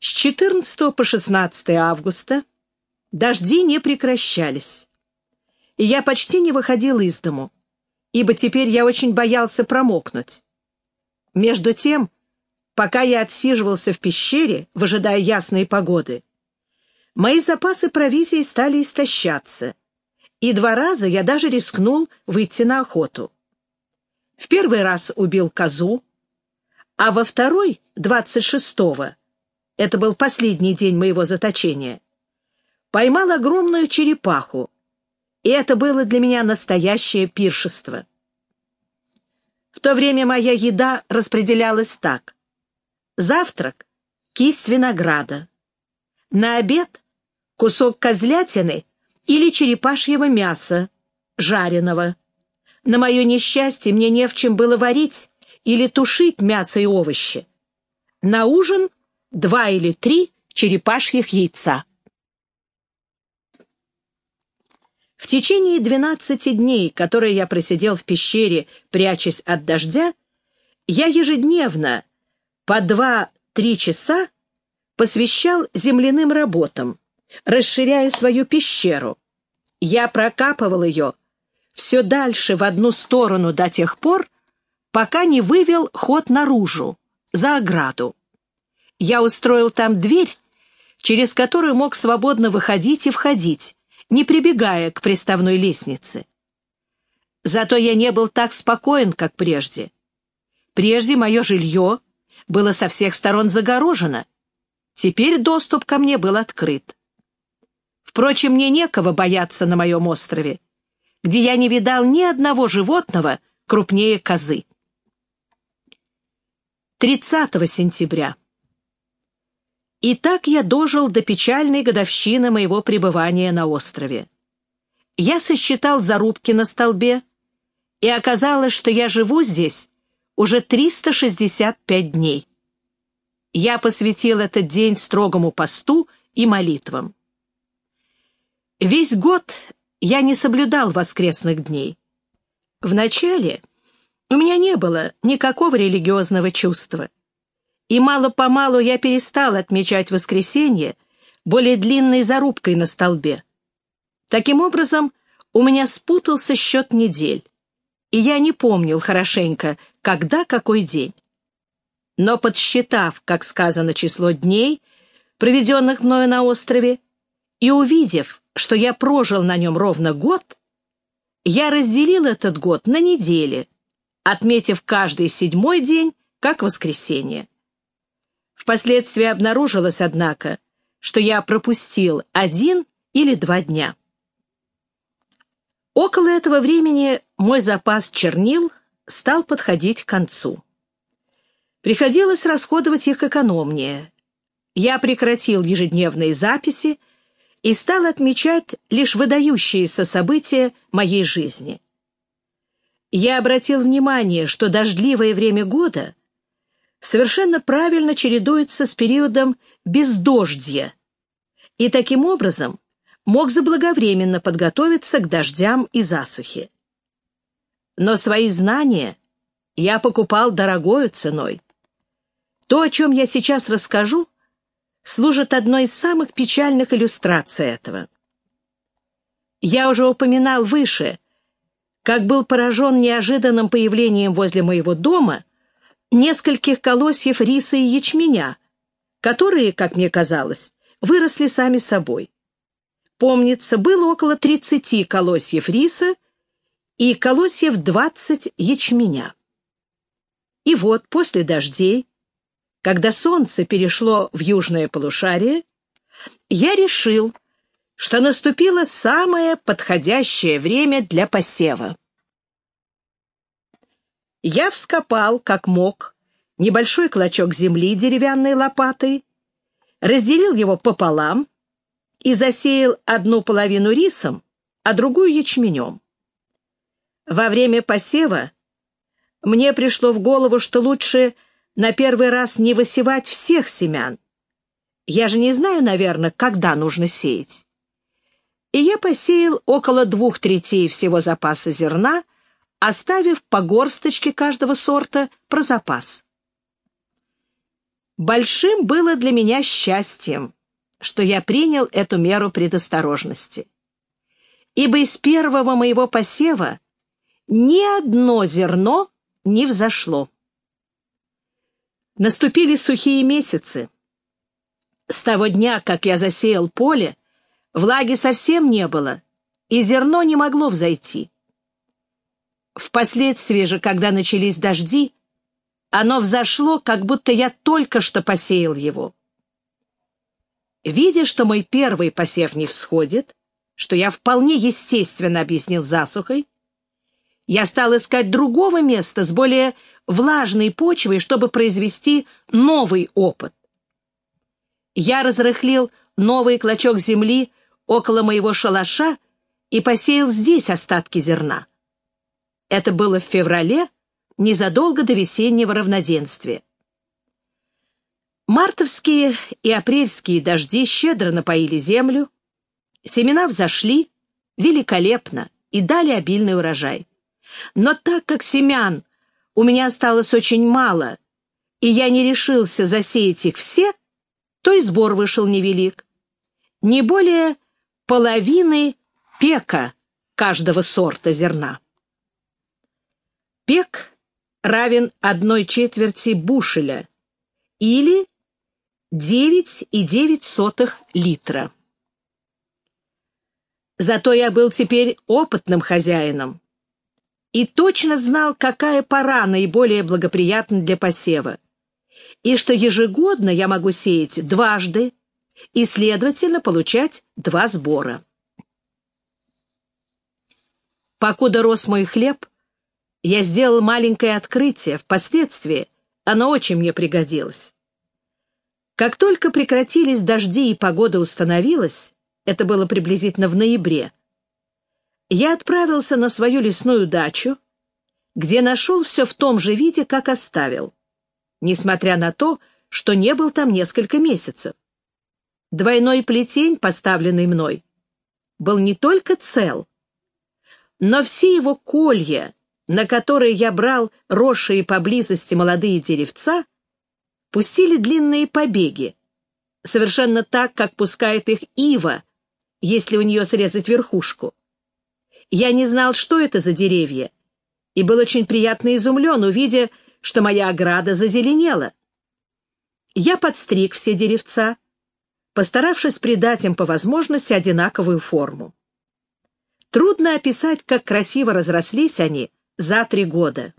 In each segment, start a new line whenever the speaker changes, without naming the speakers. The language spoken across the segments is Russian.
С 14 по 16 августа дожди не прекращались, и я почти не выходил из дому, ибо теперь я очень боялся промокнуть. Между тем, пока я отсиживался в пещере, выжидая ясной погоды, мои запасы провизии стали истощаться, и два раза я даже рискнул выйти на охоту. В первый раз убил козу, а во второй, 26-го, это был последний день моего заточения, поймал огромную черепаху, и это было для меня настоящее пиршество. В то время моя еда распределялась так. Завтрак — кисть винограда. На обед — кусок козлятины или черепашьего мяса, жареного. На мое несчастье мне не в чем было варить или тушить мясо и овощи. На ужин два или три черепашьих яйца. В течение двенадцати дней, которые я просидел в пещере, прячась от дождя, я ежедневно по два-три часа посвящал земляным работам, расширяя свою пещеру. Я прокапывал ее все дальше в одну сторону до тех пор, пока не вывел ход наружу, за ограду я устроил там дверь, через которую мог свободно выходить и входить, не прибегая к приставной лестнице. Зато я не был так спокоен, как прежде. Прежде мое жилье было со всех сторон загорожено. Теперь доступ ко мне был открыт. Впрочем, мне некого бояться на моем острове, где я не видал ни одного животного крупнее козы. 30 сентября. И так я дожил до печальной годовщины моего пребывания на острове. Я сосчитал зарубки на столбе, и оказалось, что я живу здесь уже 365 дней. Я посвятил этот день строгому посту и молитвам. Весь год я не соблюдал воскресных дней. Вначале у меня не было никакого религиозного чувства и мало-помалу я перестал отмечать воскресенье более длинной зарубкой на столбе. Таким образом, у меня спутался счет недель, и я не помнил хорошенько, когда какой день. Но подсчитав, как сказано, число дней, проведенных мною на острове, и увидев, что я прожил на нем ровно год, я разделил этот год на недели, отметив каждый седьмой день как воскресенье. Впоследствии обнаружилось, однако, что я пропустил один или два дня. Около этого времени мой запас чернил стал подходить к концу. Приходилось расходовать их экономнее. Я прекратил ежедневные записи и стал отмечать лишь выдающиеся события моей жизни. Я обратил внимание, что дождливое время года совершенно правильно чередуется с периодом бездождья, и таким образом мог заблаговременно подготовиться к дождям и засухе. Но свои знания я покупал дорогою ценой. То, о чем я сейчас расскажу, служит одной из самых печальных иллюстраций этого. Я уже упоминал выше, как был поражен неожиданным появлением возле моего дома нескольких колосьев риса и ячменя, которые, как мне казалось, выросли сами собой. Помнится, было около 30 колосьев риса и колосьев 20 ячменя. И вот после дождей, когда солнце перешло в южное полушарие, я решил, что наступило самое подходящее время для посева я вскопал, как мог, небольшой клочок земли деревянной лопатой, разделил его пополам и засеял одну половину рисом, а другую ячменем. Во время посева мне пришло в голову, что лучше на первый раз не высевать всех семян. Я же не знаю, наверное, когда нужно сеять. И я посеял около двух третей всего запаса зерна — оставив по горсточке каждого сорта про запас. Большим было для меня счастьем, что я принял эту меру предосторожности. Ибо из первого моего посева ни одно зерно не взошло. Наступили сухие месяцы. С того дня, как я засеял поле, влаги совсем не было, и зерно не могло взойти. Впоследствии же, когда начались дожди, оно взошло, как будто я только что посеял его. Видя, что мой первый посев не всходит, что я вполне естественно объяснил засухой, я стал искать другого места с более влажной почвой, чтобы произвести новый опыт. Я разрыхлил новый клочок земли около моего шалаша и посеял здесь остатки зерна. Это было в феврале, незадолго до весеннего равноденствия. Мартовские и апрельские дожди щедро напоили землю, семена взошли великолепно и дали обильный урожай. Но так как семян у меня осталось очень мало, и я не решился засеять их все, то и сбор вышел невелик. Не более половины пека каждого сорта зерна. Пек равен одной четверти бушеля или 9,9 литра. Зато я был теперь опытным хозяином и точно знал, какая пора наиболее благоприятна для посева, и что ежегодно я могу сеять дважды и, следовательно, получать два сбора. Покуда рос мой хлеб, я сделал маленькое открытие, впоследствии оно очень мне пригодилось. Как только прекратились дожди и погода установилась, это было приблизительно в ноябре, я отправился на свою лесную дачу, где нашел все в том же виде, как оставил, несмотря на то, что не был там несколько месяцев. Двойной плетень, поставленный мной, был не только цел, но все его колья, на которые я брал росшие поблизости молодые деревца, пустили длинные побеги, совершенно так, как пускает их ива, если у нее срезать верхушку. Я не знал, что это за деревья, и был очень приятно изумлен, увидя, что моя ограда зазеленела. Я подстриг все деревца, постаравшись придать им по возможности одинаковую форму. Трудно описать, как красиво разрослись они за три года.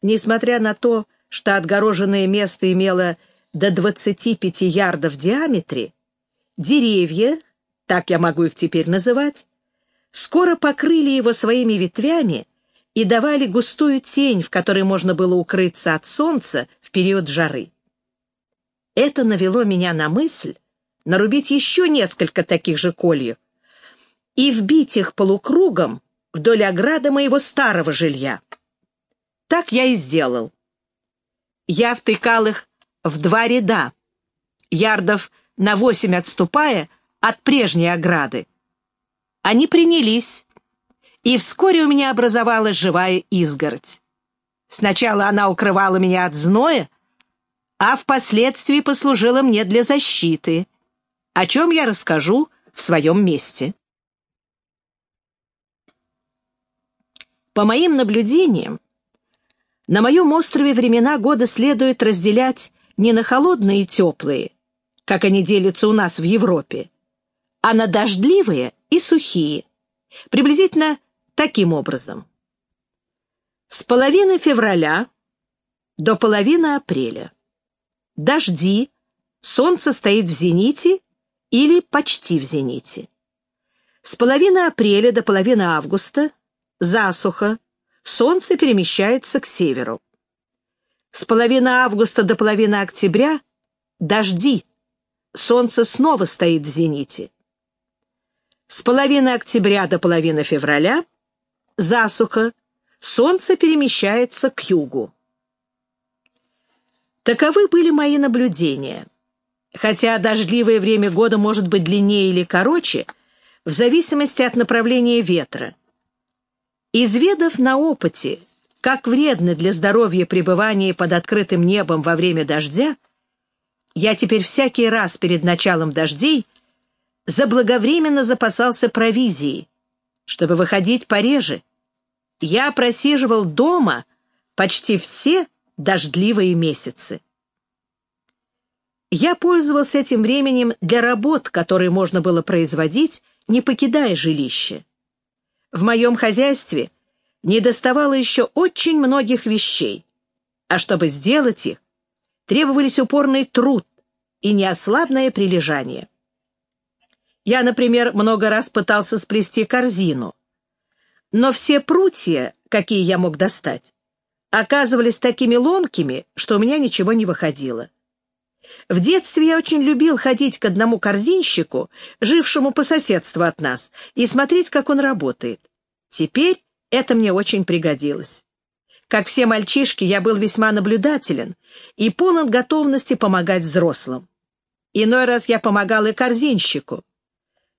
Несмотря на то, что отгороженное место имело до 25 ярдов в диаметре, деревья, так я могу их теперь называть, скоро покрыли его своими ветвями и давали густую тень, в которой можно было укрыться от солнца в период жары. Это навело меня на мысль нарубить еще несколько таких же кольев и вбить их полукругом вдоль ограды моего старого жилья. Так я и сделал. Я втыкал их в два ряда, ярдов на восемь отступая от прежней ограды, они принялись, и вскоре у меня образовалась живая изгородь. Сначала она укрывала меня от зноя, а впоследствии послужила мне для защиты, о чем я расскажу в своем месте. По моим наблюдениям, на моем острове времена года следует разделять не на холодные и теплые, как они делятся у нас в Европе, а на дождливые и сухие, приблизительно таким образом. С половины февраля до половины апреля. Дожди, солнце стоит в зените или почти в зените. С половины апреля до половины августа засуха, солнце перемещается к северу. С половины августа до половины октября дожди, солнце снова стоит в зените. С половины октября до половины февраля засуха, солнце перемещается к югу. Таковы были мои наблюдения. Хотя дождливое время года может быть длиннее или короче, в зависимости от направления ветра. Изведав на опыте, как вредно для здоровья пребывание под открытым небом во время дождя, Я теперь всякий раз перед началом дождей заблаговременно запасался провизией, чтобы выходить пореже. Я просиживал дома почти все дождливые месяцы. Я пользовался этим временем для работ, которые можно было производить, не покидая жилища. В моем хозяйстве недоставало еще очень многих вещей, а чтобы сделать их, требовались упорный труд и неослабное прилежание. Я, например, много раз пытался сплести корзину, но все прутья, какие я мог достать, оказывались такими ломкими, что у меня ничего не выходило. В детстве я очень любил ходить к одному корзинщику, жившему по соседству от нас, и смотреть, как он работает. Теперь это мне очень пригодилось. Как все мальчишки, я был весьма наблюдателен и полон готовности помогать взрослым. Иной раз я помогал и корзинщику.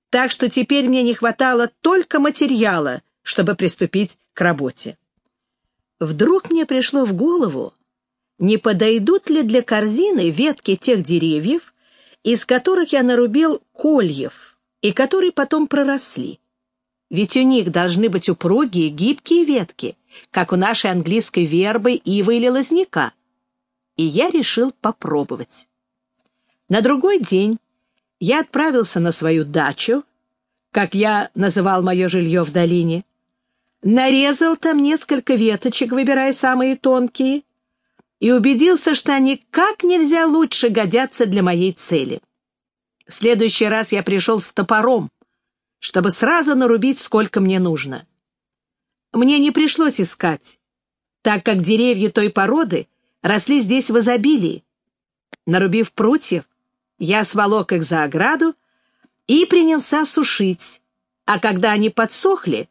Так что теперь мне не хватало только материала, чтобы приступить к работе. Вдруг мне пришло в голову, не подойдут ли для корзины ветки тех деревьев, из которых я нарубил кольев и которые потом проросли. Ведь у них должны быть упругие, гибкие ветки, как у нашей английской вербы, ивы или лозняка. И я решил попробовать. На другой день я отправился на свою дачу, как я называл мое жилье в долине, нарезал там несколько веточек, выбирая самые тонкие, и убедился, что они как нельзя лучше годятся для моей цели. В следующий раз я пришел с топором, чтобы сразу нарубить, сколько мне нужно. Мне не пришлось искать, так как деревья той породы росли здесь в изобилии. Нарубив прутьев, я сволок их за ограду и принялся сушить, а когда они подсохли,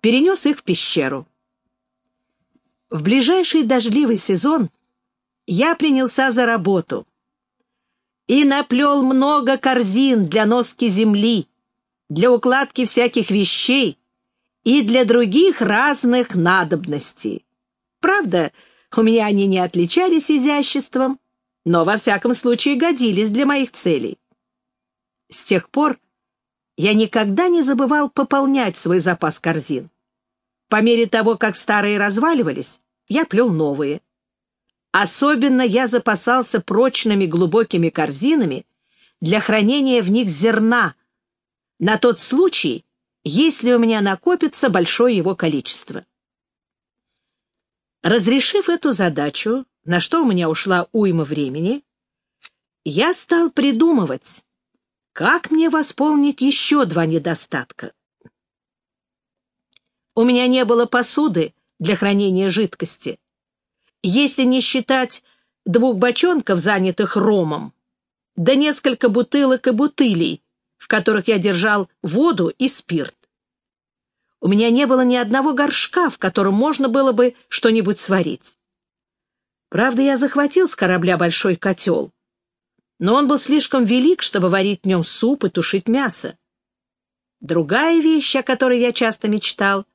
перенес их в пещеру. В ближайший дождливый сезон я принялся за работу и наплел много корзин для носки земли, для укладки всяких вещей и для других разных надобностей. Правда, у меня они не отличались изяществом, но во всяком случае годились для моих целей. С тех пор я никогда не забывал пополнять свой запас корзин. По мере того, как старые разваливались, я плел новые. Особенно я запасался прочными глубокими корзинами для хранения в них зерна, на тот случай, если у меня накопится большое его количество. Разрешив эту задачу, на что у меня ушла уйма времени, я стал придумывать, как мне восполнить еще два недостатка. У меня не было посуды для хранения жидкости, если не считать двух бочонков, занятых ромом, да несколько бутылок и бутылей, в которых я держал воду и спирт. У меня не было ни одного горшка, в котором можно было бы что-нибудь сварить. Правда, я захватил с корабля большой котел, но он был слишком велик, чтобы варить в нем суп и тушить мясо. Другая вещь, о которой я часто мечтал,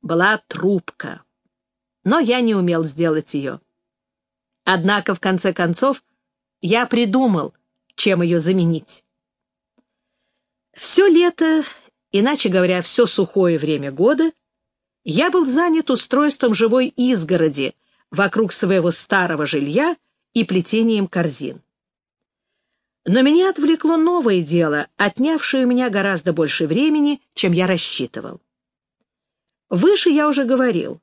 была трубка но я не умел сделать ее. Однако, в конце концов, я придумал, чем ее заменить. Все лето, иначе говоря, все сухое время года, я был занят устройством живой изгороди вокруг своего старого жилья и плетением корзин. Но меня отвлекло новое дело, отнявшее у меня гораздо больше времени, чем я рассчитывал. Выше я уже говорил,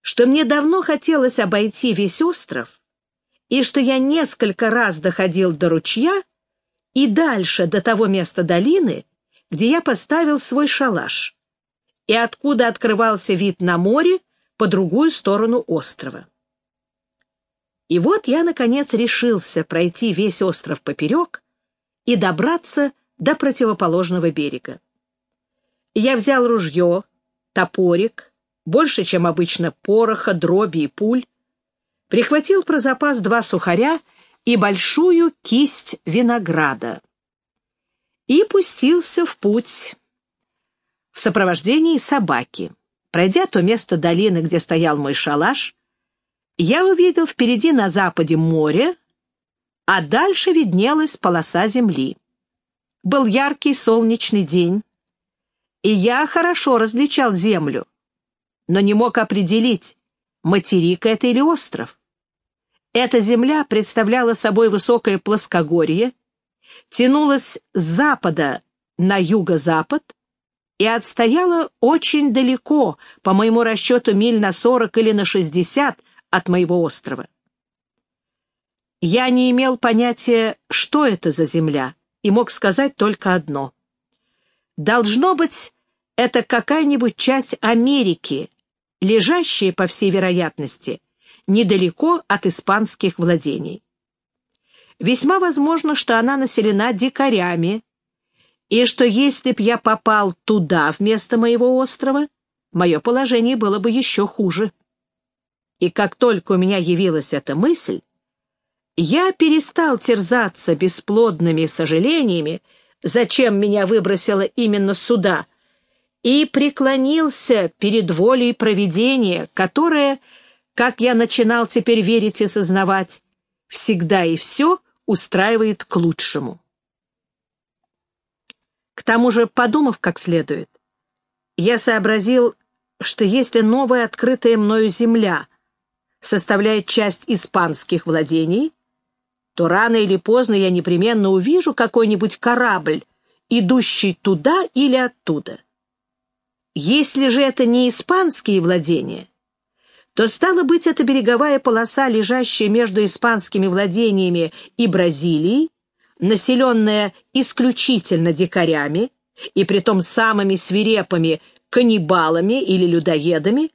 что мне давно хотелось обойти весь остров, и что я несколько раз доходил до ручья и дальше до того места долины, где я поставил свой шалаш, и откуда открывался вид на море по другую сторону острова. И вот я, наконец, решился пройти весь остров поперек и добраться до противоположного берега. Я взял ружье, топорик, больше, чем обычно пороха, дроби и пуль, прихватил про запас два сухаря и большую кисть винограда и пустился в путь в сопровождении собаки. Пройдя то место долины, где стоял мой шалаш, я увидел впереди на западе море, а дальше виднелась полоса земли. Был яркий солнечный день, и я хорошо различал землю, но не мог определить, материк это или остров. Эта земля представляла собой высокое плоскогорье, тянулась с запада на юго-запад и отстояла очень далеко, по моему расчету, миль на 40 или на 60 от моего острова. Я не имел понятия, что это за земля, и мог сказать только одно. Должно быть, это какая-нибудь часть Америки, лежащая, по всей вероятности, недалеко от испанских владений. Весьма возможно, что она населена дикарями, и что если б я попал туда вместо моего острова, мое положение было бы еще хуже. И как только у меня явилась эта мысль, я перестал терзаться бесплодными сожалениями, зачем меня выбросило именно сюда, и преклонился перед волей провидения, которое, как я начинал теперь верить и сознавать, всегда и все устраивает к лучшему. К тому же, подумав как следует, я сообразил, что если новая открытая мною земля составляет часть испанских владений, то рано или поздно я непременно увижу какой-нибудь корабль, идущий туда или оттуда. Если же это не испанские владения, то стало быть это береговая полоса, лежащая между испанскими владениями и Бразилией, населенная исключительно дикарями, и притом самыми свирепыми каннибалами или людоедами,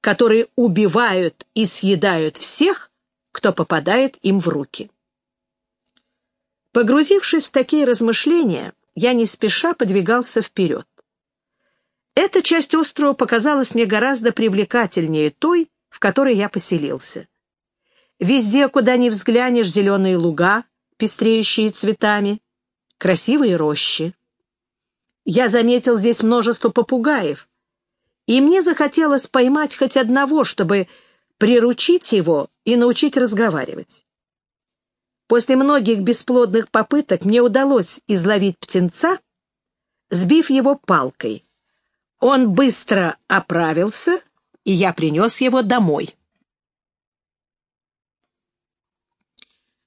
которые убивают и съедают всех, кто попадает им в руки. Погрузившись в такие размышления, я не спеша подвигался вперед. Эта часть острова показалась мне гораздо привлекательнее той, в которой я поселился. Везде, куда ни взглянешь, зеленые луга, пестреющие цветами, красивые рощи. Я заметил здесь множество попугаев, и мне захотелось поймать хоть одного, чтобы приручить его и научить разговаривать. После многих бесплодных попыток мне удалось изловить птенца, сбив его палкой. Он быстро оправился, и я принес его домой.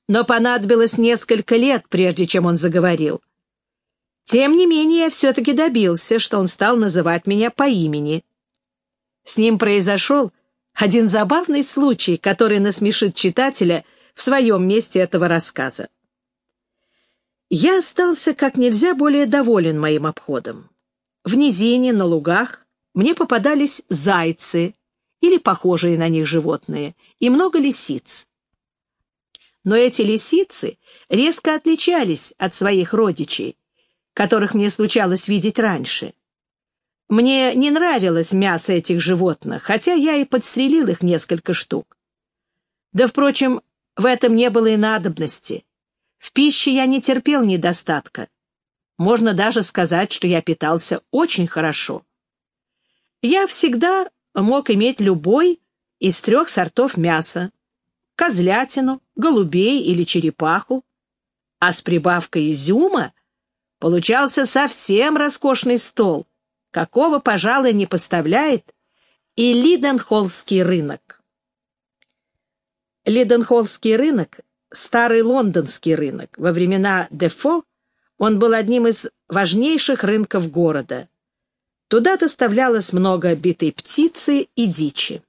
но понадобилось несколько лет, прежде чем он заговорил. Тем не менее, я все-таки добился, что он стал называть меня по имени. С ним произошел один забавный случай, который насмешит читателя в своем месте этого рассказа. Я остался как нельзя более доволен моим обходом. В низине, на лугах мне попадались зайцы или похожие на них животные и много лисиц. Но эти лисицы резко отличались от своих родичей, которых мне случалось видеть раньше. Мне не нравилось мясо этих животных, хотя я и подстрелил их несколько штук. Да, впрочем, в этом не было и надобности. В пище я не терпел недостатка. Можно даже сказать, что я питался очень хорошо. Я всегда мог иметь любой из трех сортов мяса, козлятину, голубей или черепаху, а с прибавкой изюма получался совсем роскошный стол, какого, пожалуй, не поставляет и Лиденхоллский рынок. Лиденхоллский рынок — старый лондонский рынок. Во времена Дефо он был одним из важнейших рынков города. Туда доставлялось много битой птицы и дичи.